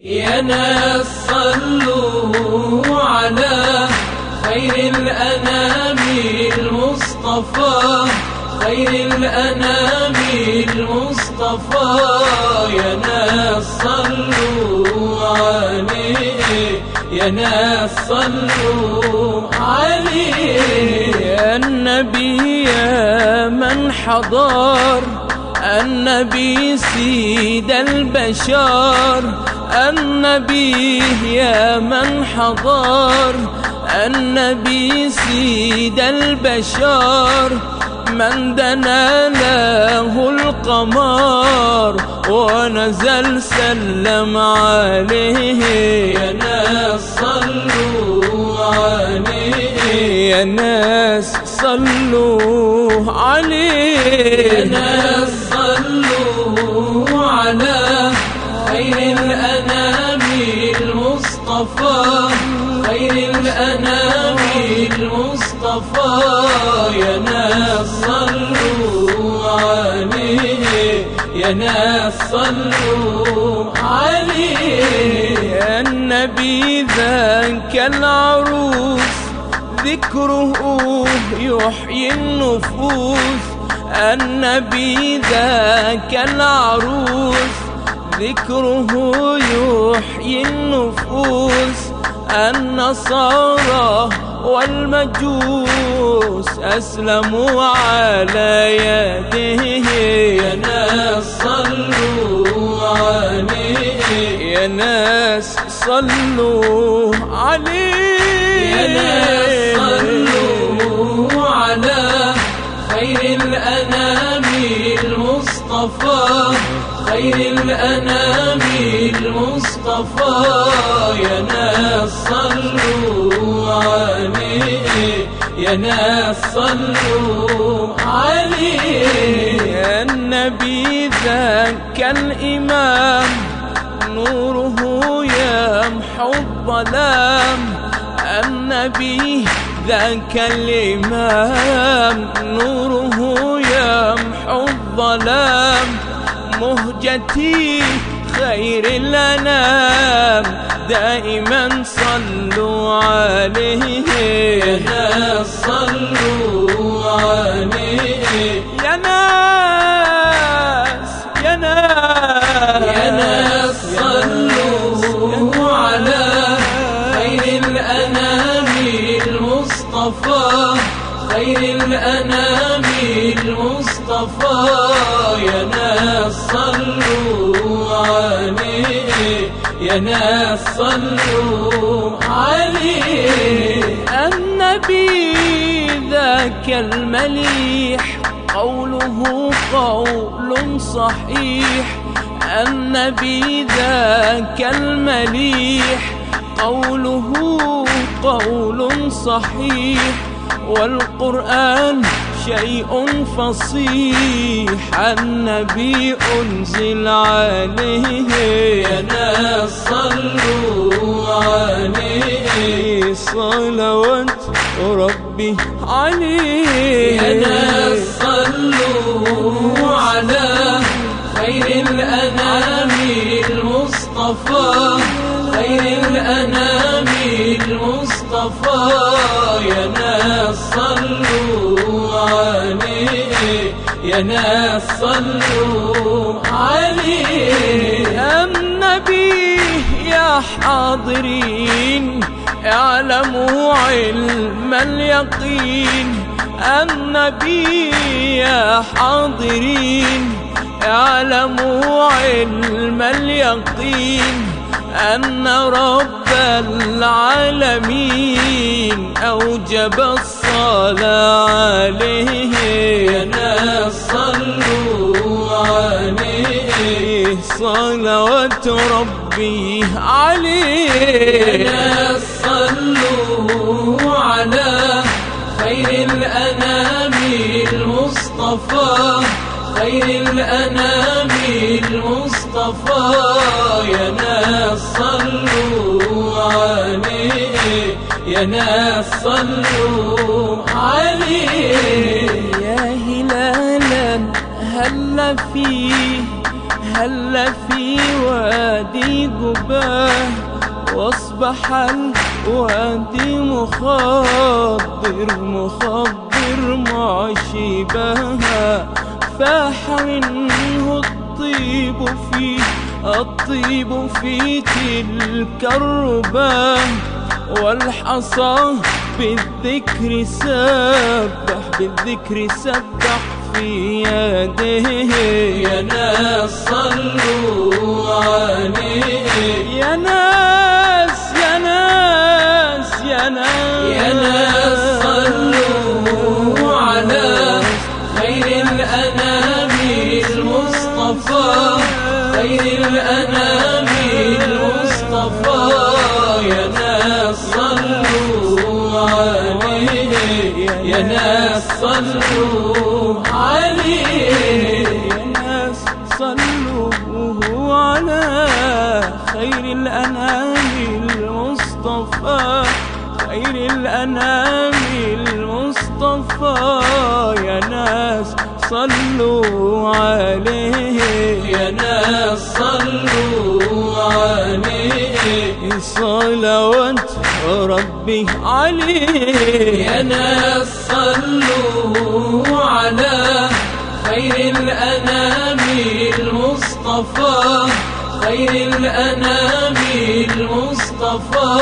يا ناس صلوا على خير الأنام المصطفى خير الأنام المصطفى. يا ناس صلوا عليه يا ناس صلوا عليه. يا النبي يا من حضر النبي سيد البشر النبي يا من حضر النبي سيد البشر من دنا له القمر ونزل سلم عليه. يا ناس صلوا عليه. يا ناس صلوا عليه. يا ناس خير الأنام المصطفى خير الأنام المصطفى. يا ناس صلوا عليه يا ناس صلوا عليه. يا النبي ذاك العروس ذكره يحيي النفوس. النبي ذاك العروس ذكره يحيي النفوس النصارى والمجوس أسلموا على يده يا ناس صلوا عليه يا ناس صلوا عليه. يا ناس صلوا على خير الأنام المصطفى. خير الأنام المصطفى يا ناس صلوا عليه يا ناس صلوا عليه يا النبي ذاك الإمام نوره يمحو الظلام النبي ذاك الإمام نوره يمحو الظلام مهجتي خير الأنام. دائما صلوا عليه. يا ناس صلوا عليه. يا ناس يا ناس. يا ناس صلوا على خير الأنام المصطفى. خير الأنام المصطفى. يا ناس صلوا عليه. يا ناس صلوا عليه. النبي ذاك المليح قوله قول صحيح. النبي ذاك المليح قوله قول صحيح. والقرآن شيء فصيح النبي أنزل عليه. يا ناس صلوا عليه صلوات ربي عليه يا ناس صلوا على خير الأنام المصطفى. خير الأنام المصطفى. يا ناس ناس صلوا عليه. النبي يا حاضرين اعلموا علم اليقين. النبي يا حاضرين اعلموا علم اليقين. أن رب العالمين أوجب الصلاة عليه. يا ناس عليه صلوات ربي عليه. صلوا على خير الأنام المصطفى خير الأنام المصطفى. يا ناس صلوا عليه يا ناس صلوا عليه. يا هلالا هل فيه هل في وادي قباه وأصبح الوادي مخضر مخضر معشبها. فاح منه الطيب في الطيب في تلك الرباه والحصى بالذكر سبح بالذكر سبح. في يده يا ناس صلوا عليه يا ناس يا ناس يا ناس يا ناس صلوا على خير الأنام المصطفى خير الأنام المصطفى يا ناس صلوا عليه. يا ناس صلوا خير الأنام المصطفى خير الأنام المصطفى. يا ناس صلوا عليه يا ناس صلوا عليه. صلوات ربي عليه. يا ناس صلوا على خير الأنام المصطفى. خير الأنام المصطفى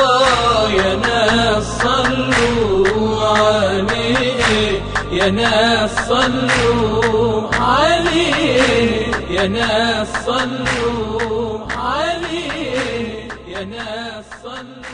يا ناس صلوا عليه يا ناس صلوا عليه يا ناس صلوا عليه يا ناس صلوا